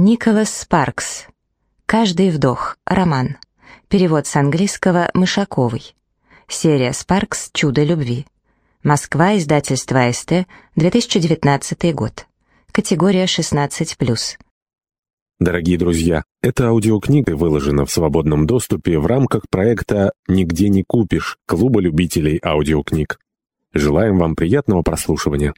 Николас Спаркс. «Каждый вдох». Роман. Перевод с английского Мышаковой. Серия «Спаркс. Чудо любви». Москва, издательство АСТ, 2019 год. Категория 16+. Дорогие друзья, эта аудиокнига выложена в свободном доступе в рамках проекта «Нигде не купишь» Клуба любителей аудиокниг. Желаем вам приятного прослушивания.